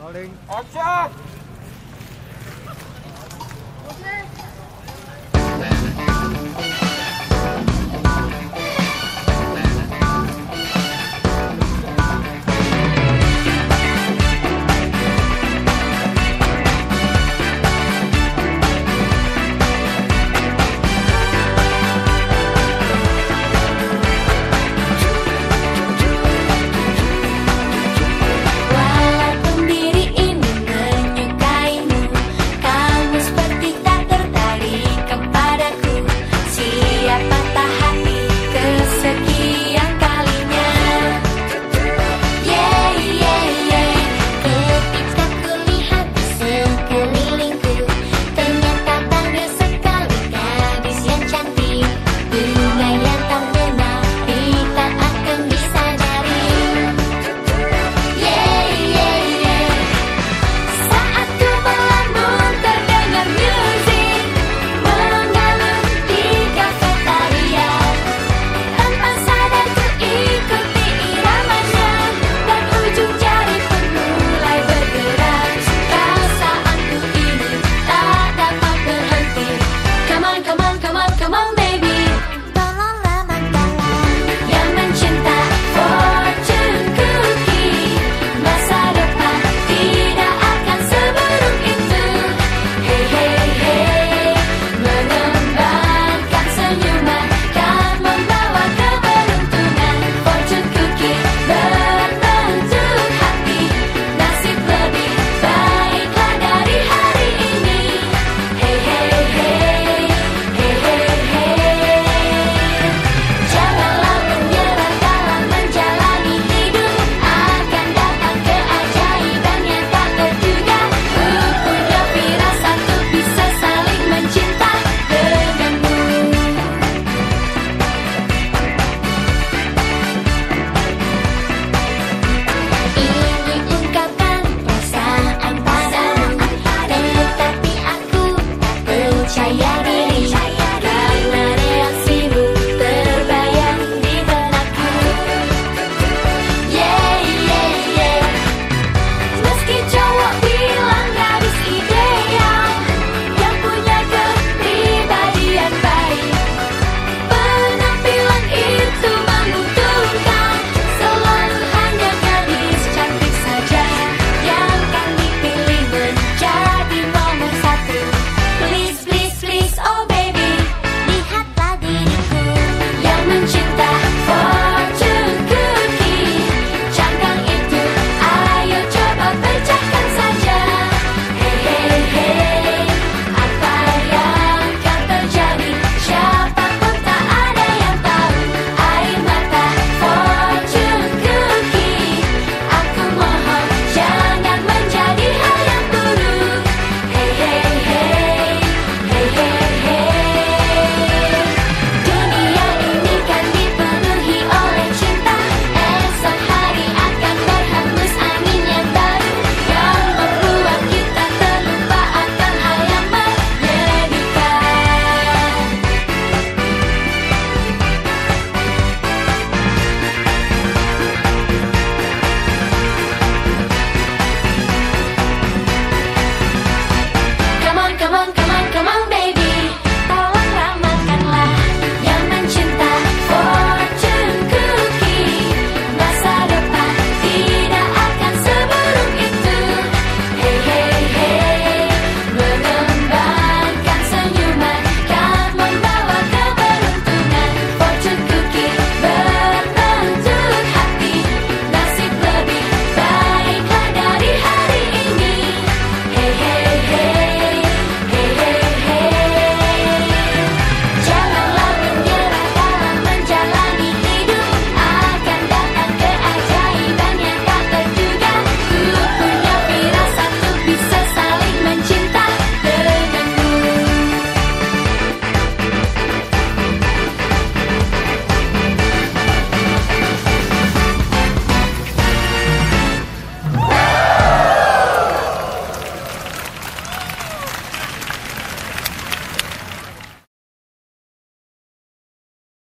老林，阿江。among